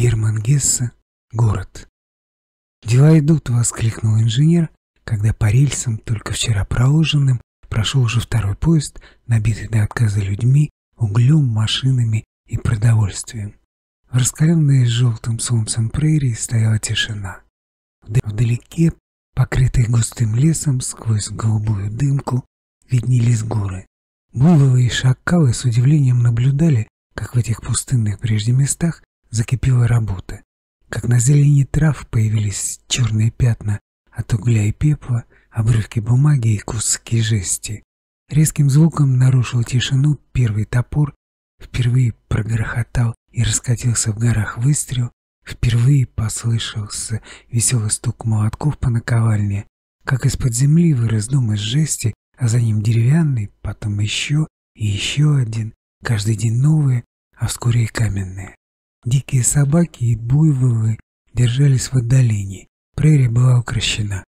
Герман Гессе «Город». «Дела идут», — воскликнул инженер, когда по рельсам, только вчера проложенным, прошел уже второй поезд, набитый до отказа людьми, углем, машинами и продовольствием. В раскаленной желтым солнцем прерии стояла тишина. Вдалеке, покрытые густым лесом, сквозь голубую дымку, виднелись горы. Буйволы и шакалы с удивлением наблюдали, как в этих пустынных прежде местах закипела работа, как на зелени трав появились черные пятна от угля и пепла, обрывки бумаги и куски жести. Резким звуком нарушил тишину первый топор, впервые прогрохотал и раскатился в горах выстрел, впервые послышался веселый стук молотков по наковальне, как из-под земли вырос дом из жести, а за ним деревянный, потом еще и еще один, каждый день новые, а вскоре и каменные. Дикие собаки и буйволы держались в отдалении, прерия была укращена.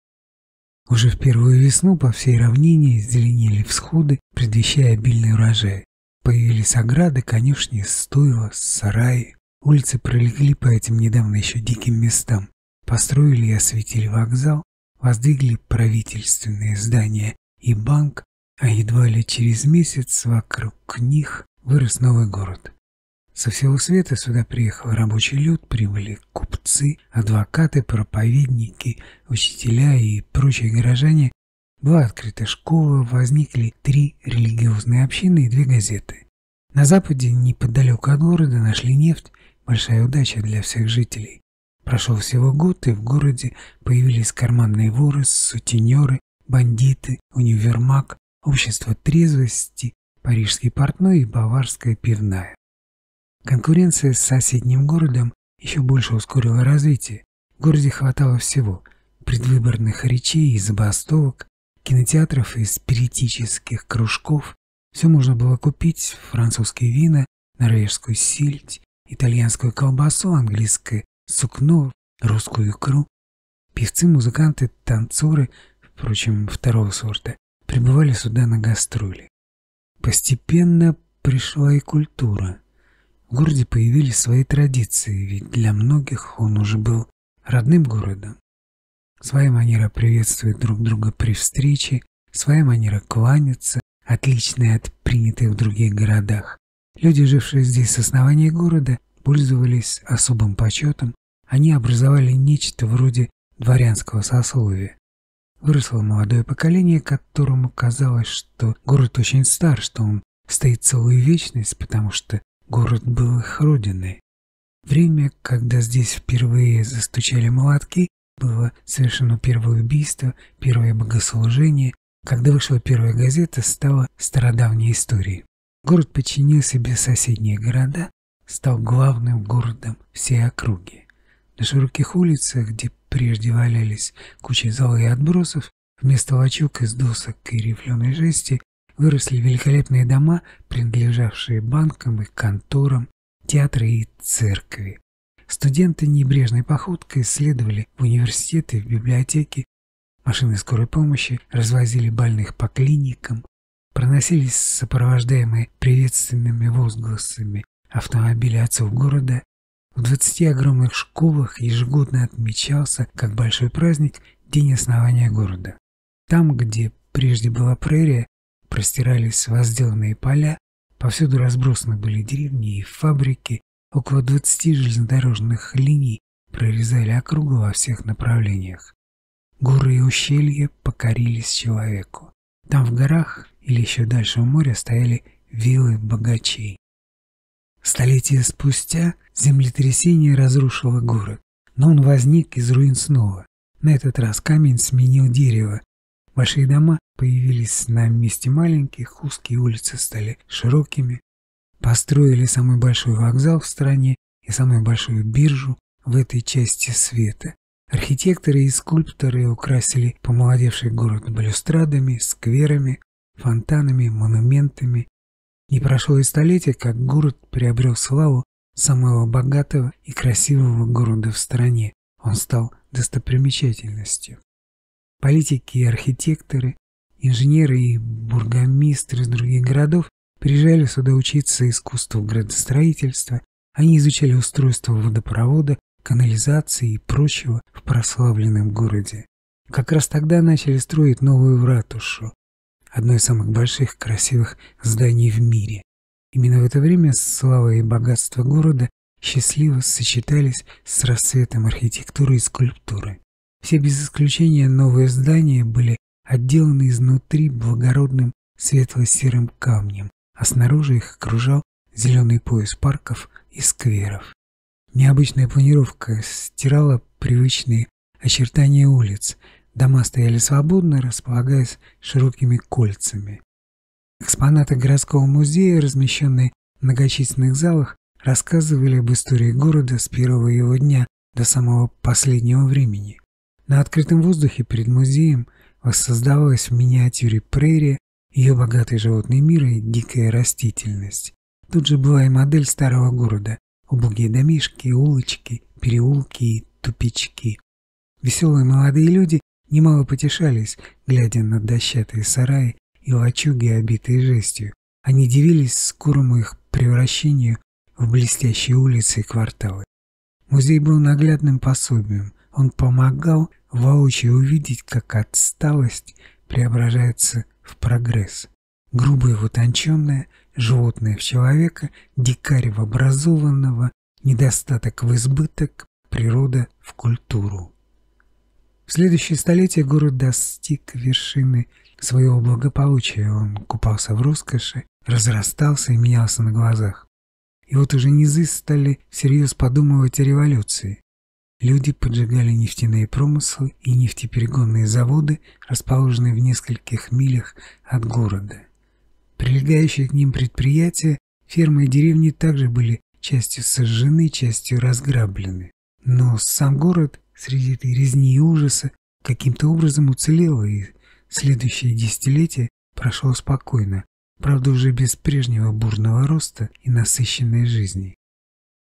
Уже в первую весну по всей равнине зеленели всходы, предвещая обильный урожай. Появились ограды, конюшни, стойла, сараи. Улицы пролегли по этим недавно еще диким местам. Построили и осветили вокзал, воздвигли правительственные здания и банк, а едва ли через месяц вокруг них вырос новый город. Со всего света сюда приехал рабочий люд, прибыли купцы, адвокаты, проповедники, учителя и прочие горожане, была открыта школа, возникли три религиозные общины и две газеты. На западе, неподалеку от города, нашли нефть, большая удача для всех жителей. Прошел всего год, и в городе появились карманные воры, сутенеры, бандиты, универмаг, общество трезвости, парижский портной и баварская пивная. Конкуренция с соседним городом еще больше ускорила развитие. В городе хватало всего – предвыборных речей и забастовок, кинотеатров и спиритических кружков. Все можно было купить – французские вина, норвежскую сельдь, итальянскую колбасу, английское сукно, русскую икру. Певцы, музыканты, танцоры, впрочем, второго сорта, прибывали сюда на гастроли. Постепенно пришла и культура. В городе появились свои традиции, ведь для многих он уже был родным городом. Своя манера приветствовать друг друга при встрече, своя манера кланяться, отличная от принятой в других городах. Люди, жившие здесь с основания города, пользовались особым почетом, они образовали нечто вроде дворянского сословия. Выросло молодое поколение, которому казалось, что город очень стар, что он стоит целую вечность, потому что город был их родиной. Время, когда здесь впервые застучали молотки, было совершено первое убийство, первое богослужение. Когда вышла первая газета, стала стародавней историей. Город подчинил себе соседние города, стал главным городом всей округи. На широких улицах, где прежде валялись кучи зала и отбросов, вместо лачуг из досок и рифленой жести выросли великолепные дома, принадлежавшие банкам и конторам, театры и церкви. Студенты небрежной походкой исследовали в университеты, в библиотеки, машины скорой помощи развозили больных по клиникам, проносились сопровождаемые приветственными возгласами автомобили отцов города. В 20 огромных школах ежегодно отмечался, как большой праздник, день основания города. Там, где прежде была прерия, простирались возделанные поля, повсюду разбросаны были деревни и фабрики, Около 20 железнодорожных линий прорезали округу во всех направлениях. Горы и ущелья покорились человеку. Там в горах или еще дальше у моря стояли виллы богачей. Столетия спустя землетрясение разрушило город, но он возник из руин снова. На этот раз камень сменил дерево. Большие дома появились на месте маленьких, узкие улицы стали широкими, Построили самый большой вокзал в стране и самую большую биржу в этой части света. Архитекторы и скульпторы украсили помолодевший город балюстрадами, скверами, фонтанами, монументами. Не прошло и столетия, как город приобрел славу самого богатого и красивого города в стране. Он стал достопримечательностью. Политики и архитекторы, инженеры и бургомистры из других городов Приезжали сюда учиться искусству градостроительства, Они изучали устройство водопровода, канализации и прочего в прославленном городе. Как раз тогда начали строить новую ратушу, одно из самых больших красивых зданий в мире. Именно в это время слава и богатство города счастливо сочетались с расцветом архитектуры и скульптуры. Все без исключения новые здания были отделаны изнутри благородным светло-серым камнем, а снаружи их окружал зеленый пояс парков и скверов. Необычная планировка стирала привычные очертания улиц, дома стояли свободно, располагаясь широкими кольцами. Экспонаты городского музея, размещенные в многочисленных залах, рассказывали об истории города с первого его дня до самого последнего времени. На открытом воздухе перед музеем воссоздавалась в миниатюре прерия, ее богатый животный мир и дикая растительность. Тут же была и модель старого города, убогие домишки, улочки, переулки и тупички. Веселые молодые люди немало потешались, глядя на дощатые сараи и лачуги, обитые жестью. Они дивились скорому их превращению в блестящие улицы и кварталы. Музей был наглядным пособием. Он помогал воочию увидеть, как отсталость преображается в прогресс. Грубое в утонченное, животное в человека, дикарь в образованного, недостаток в избыток, природа в культуру. В следующее столетие город достиг вершины своего благополучия. Он купался в роскоши, разрастался и менялся на глазах. И вот уже низы стали всерьез подумывать о революции. Люди поджигали нефтяные промыслы и нефтеперегонные заводы, расположенные в нескольких милях от города. Прилегающие к ним предприятия, фермы и деревни также были частью сожжены, частью разграблены. Но сам город среди этой резни и ужаса каким-то образом уцелел, и следующее десятилетие прошло спокойно, правда уже без прежнего бурного роста и насыщенной жизни.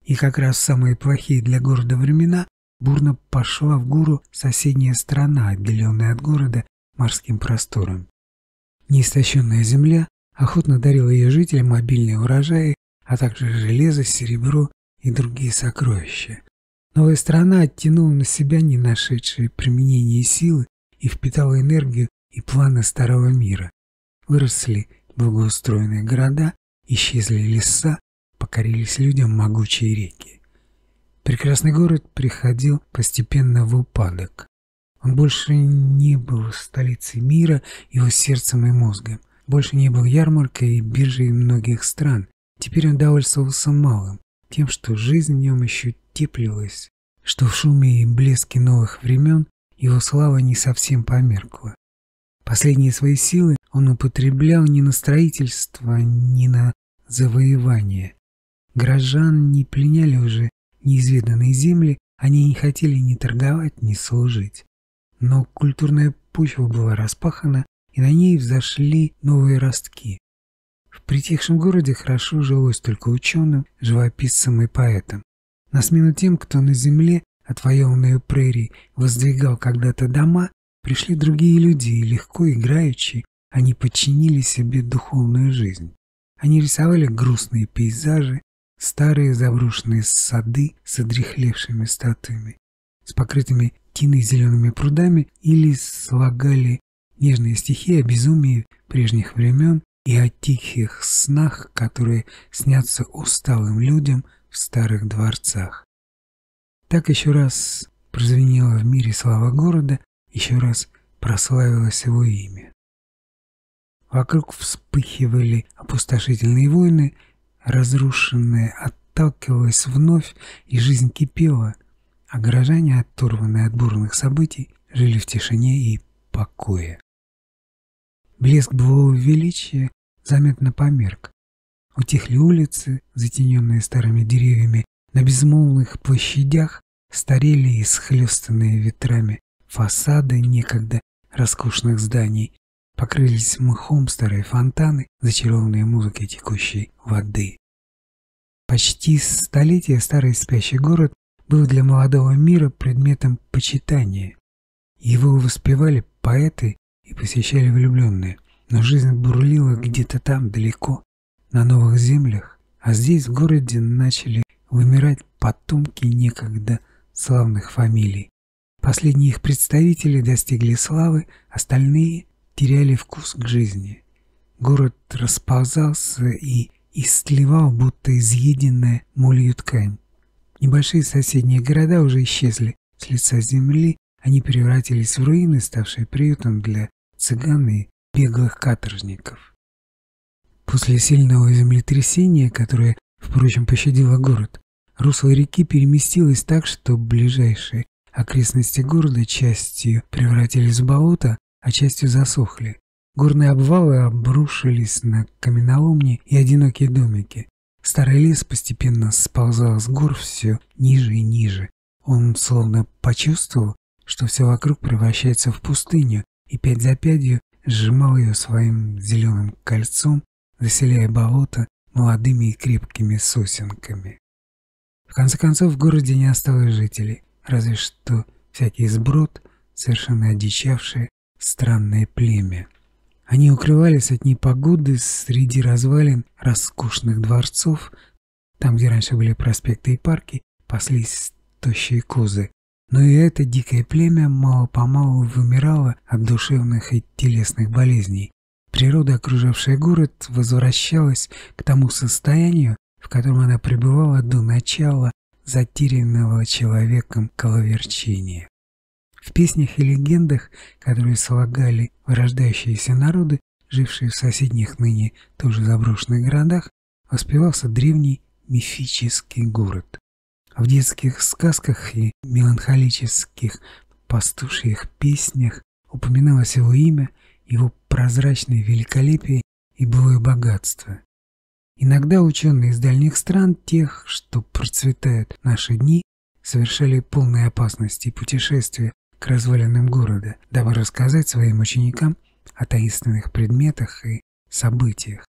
И как раз в самые плохие для города времена бурно пошла в гору соседняя страна, отделенная от города морским простором. Неистощенная земля охотно дарила ее жителям обильные урожаи, а также железо, серебро и другие сокровища. Новая страна оттянула на себя не нашедшие применение силы и впитала энергию и планы старого мира. Выросли благоустроенные города, исчезли леса, покорились людям могучие реки. Прекрасный город приходил постепенно в упадок. Он больше не был столицей мира, его сердцем и мозгом. Больше не был ярмаркой и биржей многих стран. Теперь он довольствовался малым, тем, что жизнь в нем еще теплилась, что в шуме и блеске новых времен его слава не совсем померкла. Последние свои силы он употреблял не на строительство, не на завоевание. Горожан не пленяли уже неизведанные земли, они не хотели ни торговать, ни служить. Но культурная почва была распахана, и на ней взошли новые ростки. В притихшем городе хорошо жилось только ученым, живописцам и поэтам. На смену тем, кто на земле, отвоеванную прерии, воздвигал когда-то дома, Пришли другие люди, и легко играючи, они подчинили себе духовную жизнь. Они рисовали грустные пейзажи, старые заброшенные сады с одрехлевшими статуями, с покрытыми тиной зелеными прудами или слагали нежные стихи о безумии прежних времен и о тихих снах, которые снятся усталым людям в старых дворцах. Так еще раз прозвенела в мире слава города, еще раз прославилось его имя. Вокруг вспыхивали опустошительные войны, разрушенное отталкивалось вновь, и жизнь кипела, а горожане, оторванные от бурных событий, жили в тишине и покое. Блеск былого величия заметно померк. Утихли улицы, затененные старыми деревьями, на безмолвных площадях старели и схлестанные ветрами Фасады некогда роскошных зданий покрылись мхом старые фонтаны, зачарованные музыкой текущей воды. Почти столетие старый спящий город был для молодого мира предметом почитания. Его воспевали поэты и посещали влюбленные, но жизнь бурлила где-то там, далеко, на новых землях, а здесь, в городе, начали вымирать потомки некогда славных фамилий. Последние их представители достигли славы, остальные теряли вкус к жизни. Город расползался и истлевал, будто изъеденная молью ткань. Небольшие соседние города уже исчезли с лица земли, они превратились в руины, ставшие приютом для цыган и беглых каторжников. После сильного землетрясения, которое, впрочем, пощадило город, русло реки переместилось так, что ближайшие окрестности города частью превратились в болото, а частью засохли. Горные обвалы обрушились на каменоломни и одинокие домики. Старый лес постепенно сползал с гор все ниже и ниже. Он словно почувствовал, что все вокруг превращается в пустыню, и пять за пятью сжимал ее своим зеленым кольцом, заселяя болото молодыми и крепкими сосенками. В конце концов, в городе не осталось жителей, разве что всякий сброд, совершенно одичавшее, странное племя. Они укрывались от непогоды среди развалин роскошных дворцов, там, где раньше были проспекты и парки, паслись тощие козы. Но и это дикое племя мало-помалу вымирало от душевных и телесных болезней. Природа, окружавшая город, возвращалась к тому состоянию, в котором она пребывала до начала затерянного человеком коловерчения. В песнях и легендах, которые слагали вырождающиеся народы, жившие в соседних ныне тоже заброшенных городах, воспевался древний мифический город. В детских сказках и меланхолических пастушьих песнях упоминалось его имя, его прозрачное великолепие и былое богатство. Иногда ученые из дальних стран, тех, что процветают наши дни, совершали полные опасности путешествия к развалинам города, дабы рассказать своим ученикам о таинственных предметах и событиях,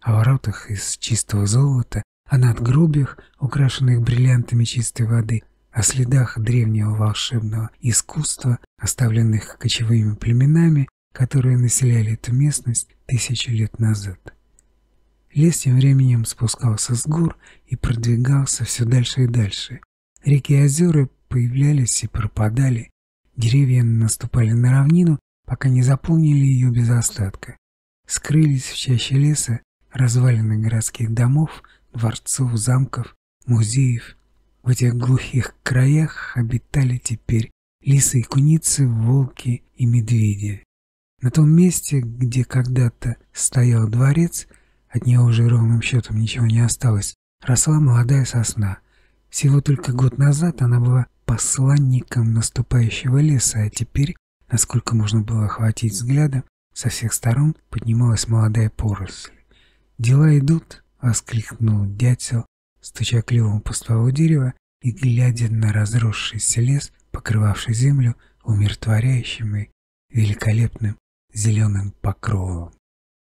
о воротах из чистого золота, о надгробиях, украшенных бриллиантами чистой воды, о следах древнего волшебного искусства, оставленных кочевыми племенами, которые населяли эту местность тысячи лет назад. Лес тем временем спускался с гор и продвигался все дальше и дальше. Реки и озера появлялись и пропадали, деревья наступали на равнину, пока не заполнили ее без остатка. Скрылись в чаще леса развалины городских домов, дворцов, замков, музеев. В этих глухих краях обитали теперь лисы и куницы, волки и медведи. На том месте, где когда-то стоял дворец, от него уже ровным счетом ничего не осталось, росла молодая сосна. Всего только год назад она была посланником наступающего леса, а теперь, насколько можно было охватить взглядом, со всех сторон поднималась молодая поросль. «Дела идут», — воскликнул дятел, стуча клювом по стволу дерева и глядя на разросшийся лес, покрывавший землю умиротворяющим и великолепным зеленым покровом.